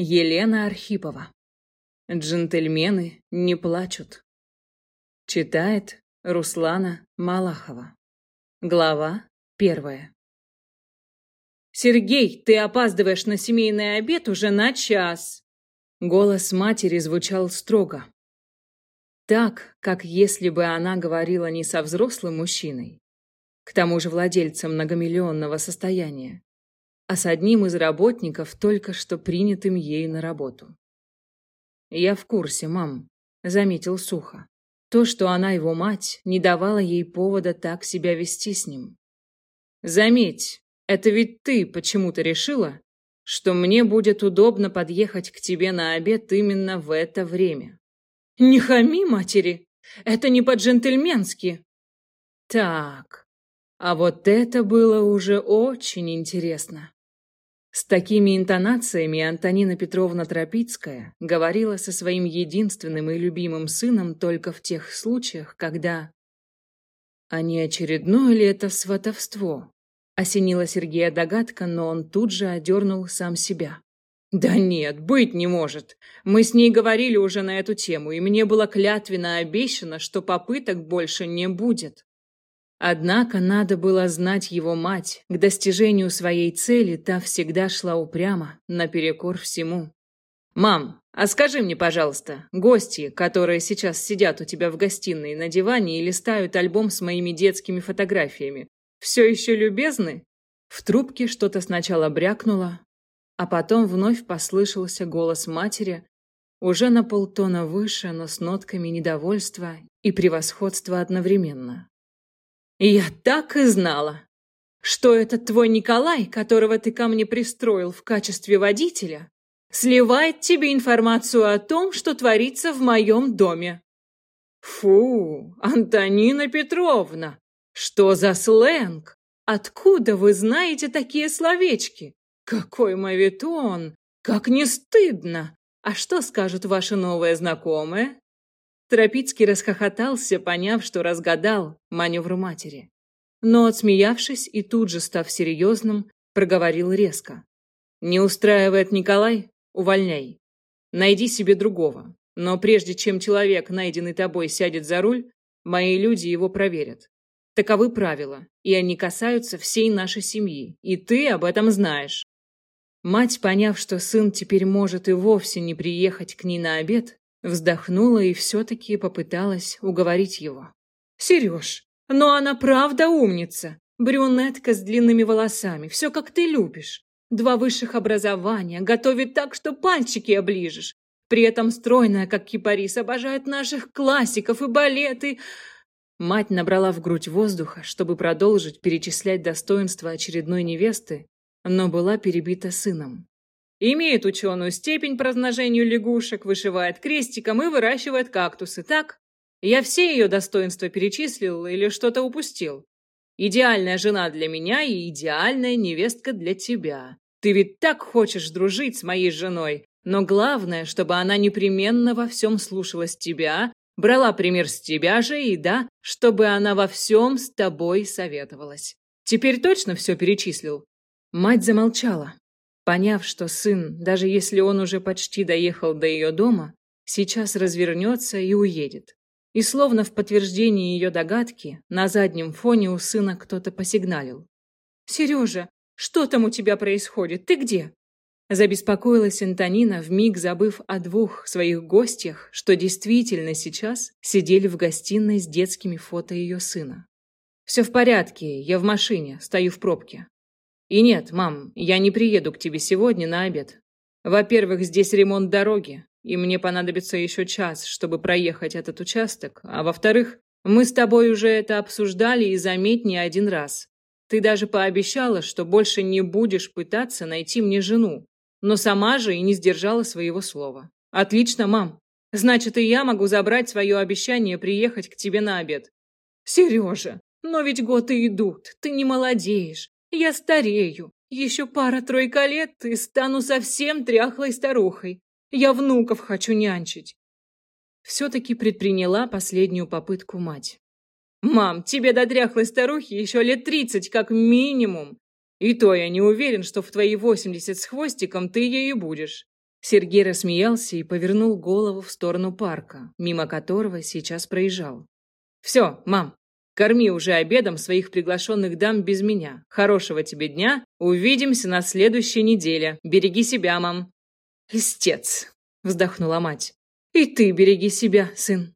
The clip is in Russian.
Елена Архипова. Джентльмены не плачут. Читает Руслана Малахова. Глава первая. «Сергей, ты опаздываешь на семейный обед уже на час!» Голос матери звучал строго. Так, как если бы она говорила не со взрослым мужчиной, к тому же владельцем многомиллионного состояния, а с одним из работников, только что принятым ею на работу. «Я в курсе, мам», — заметил сухо. То, что она его мать, не давало ей повода так себя вести с ним. «Заметь, это ведь ты почему-то решила, что мне будет удобно подъехать к тебе на обед именно в это время». «Не хами матери! Это не по-джентльменски!» «Так, а вот это было уже очень интересно. С такими интонациями Антонина Петровна Тропицкая говорила со своим единственным и любимым сыном только в тех случаях, когда... А не очередное ли это сватовство? Осенила Сергея догадка, но он тут же одернул сам себя. «Да нет, быть не может. Мы с ней говорили уже на эту тему, и мне было клятвенно обещано, что попыток больше не будет. Однако надо было знать его мать. К достижению своей цели та всегда шла упрямо, наперекор всему. «Мам, а скажи мне, пожалуйста, гости, которые сейчас сидят у тебя в гостиной на диване и листают альбом с моими детскими фотографиями, все еще любезны?» В трубке что-то сначала брякнуло, а потом вновь послышался голос матери, уже на полтона выше, но с нотками недовольства и превосходства одновременно. Я так и знала, что этот твой Николай, которого ты ко мне пристроил в качестве водителя, сливает тебе информацию о том, что творится в моем доме. Фу, Антонина Петровна, что за сленг? Откуда вы знаете такие словечки? Какой мавитон! Как не стыдно! А что скажут ваши новые знакомые? Тропицкий расхохотался, поняв, что разгадал маневру матери. Но, отсмеявшись и тут же став серьезным, проговорил резко. «Не устраивает Николай? Увольняй. Найди себе другого. Но прежде чем человек, найденный тобой, сядет за руль, мои люди его проверят. Таковы правила, и они касаются всей нашей семьи, и ты об этом знаешь». Мать, поняв, что сын теперь может и вовсе не приехать к ней на обед, Вздохнула и все-таки попыталась уговорить его. «Сереж, но она правда умница. Брюнетка с длинными волосами, все как ты любишь. Два высших образования, готовит так, что пальчики оближешь. При этом стройная, как кипарис, обожает наших классиков и балеты. Мать набрала в грудь воздуха, чтобы продолжить перечислять достоинства очередной невесты, но была перебита сыном. Имеет ученую степень по размножению лягушек, вышивает крестиком и выращивает кактусы, так? Я все ее достоинства перечислил или что-то упустил? Идеальная жена для меня и идеальная невестка для тебя. Ты ведь так хочешь дружить с моей женой, но главное, чтобы она непременно во всем слушалась тебя, брала пример с тебя же и, да, чтобы она во всем с тобой советовалась. Теперь точно все перечислил?» Мать замолчала, Поняв, что сын, даже если он уже почти доехал до ее дома, сейчас развернется и уедет. И словно в подтверждении ее догадки, на заднем фоне у сына кто-то посигналил. «Сережа, что там у тебя происходит? Ты где?» Забеспокоилась Антонина, вмиг забыв о двух своих гостях, что действительно сейчас сидели в гостиной с детскими фото ее сына. «Все в порядке, я в машине, стою в пробке. И нет, мам, я не приеду к тебе сегодня на обед. Во-первых, здесь ремонт дороги, и мне понадобится еще час, чтобы проехать этот участок. А во-вторых, мы с тобой уже это обсуждали и заметь не один раз. Ты даже пообещала, что больше не будешь пытаться найти мне жену, но сама же и не сдержала своего слова. Отлично, мам. Значит, и я могу забрать свое обещание приехать к тебе на обед. Сережа, но ведь годы идут, ты не молодеешь. Я старею. Еще пара-тройка лет и стану совсем тряхлой старухой. Я внуков хочу нянчить. Все-таки предприняла последнюю попытку мать. «Мам, тебе до дряхлой старухи еще лет тридцать как минимум. И то я не уверен, что в твои восемьдесят с хвостиком ты ею будешь. Сергей рассмеялся и повернул голову в сторону парка, мимо которого сейчас проезжал. «Все, мам, корми уже обедом своих приглашенных дам без меня. Хорошего тебе дня. Увидимся на следующей неделе. Береги себя, мам». «Листец», — вздохнула мать. «И ты береги себя, сын».